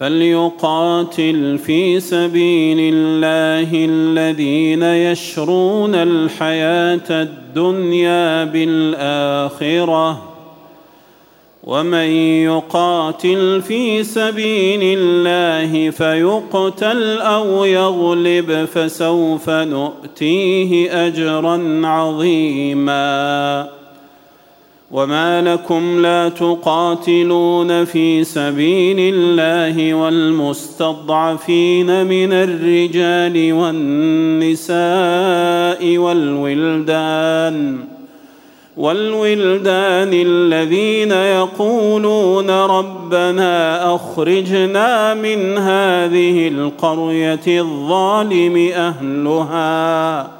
فليقاتل في سبيل الله الذين يشرون الحياة الدنيا بالآخرة. ومن يقاتل في سبيل الله فيقتل أو يغلب فسوف نؤتيه أجرا عظيما. وما لكم لا تقاتلون في سبيل الله والمستضعفين من الرجال والنساء والولدان والولدان الذين يقولون ربنا اخرجنا من هذه القريه الظالم اهلها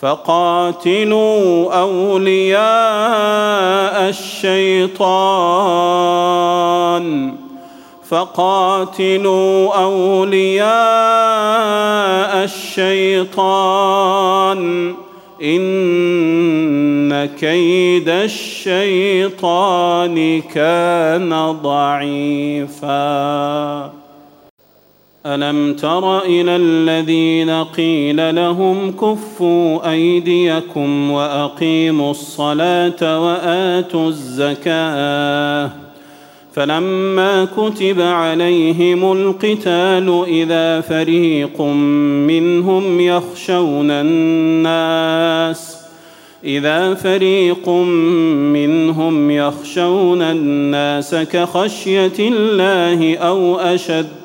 فقاتلوا أولياء الشيطان. فقاتلوا أولياء الشيطان. إن كيد الشيطان كان ضعيفا. ألم تر إلى الذين قيل لهم كفوا أيديكم وأقيموا الصلاة وآتوا الزكاة فلما كتب عليهم القتال إذا فريق منهم يخشون الناس إذا فريق منهم يخشون الناس كخشية الله أو أشد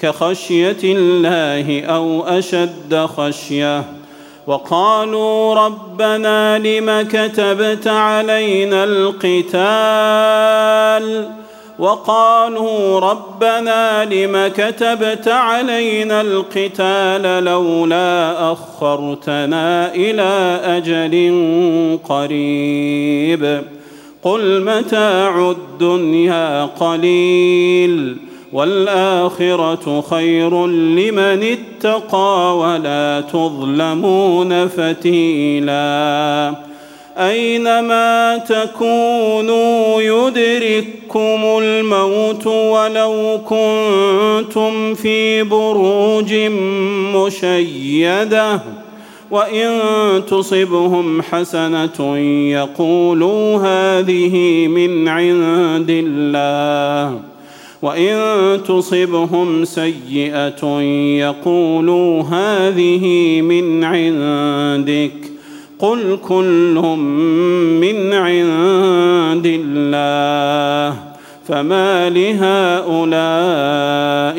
كخشية الله أو أشد خشية. وقالوا ربنا لم كتبت علينا القتال؟ وقالوا ربنا لم كتبت علينا القتال لولا أخرتنا إلى أجل قريب. قل متاع الدنيا قليل. والآخرة خير لمن اتقى ولا تظلمون فتيلا. اينما تكونوا يدرككم الموت ولو كنتم في بروج مشيدة. وإن تصبهم حسنة يقولوا هذه من عند الله. وإن تصبهم سيئة يقولوا هذه من عندك قل كل من عند الله فما لهؤلاء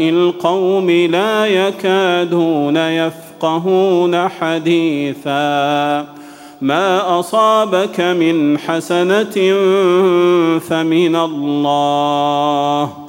القوم لا يكادون يفقهون حديثا ما أصابك من حسنة فمن الله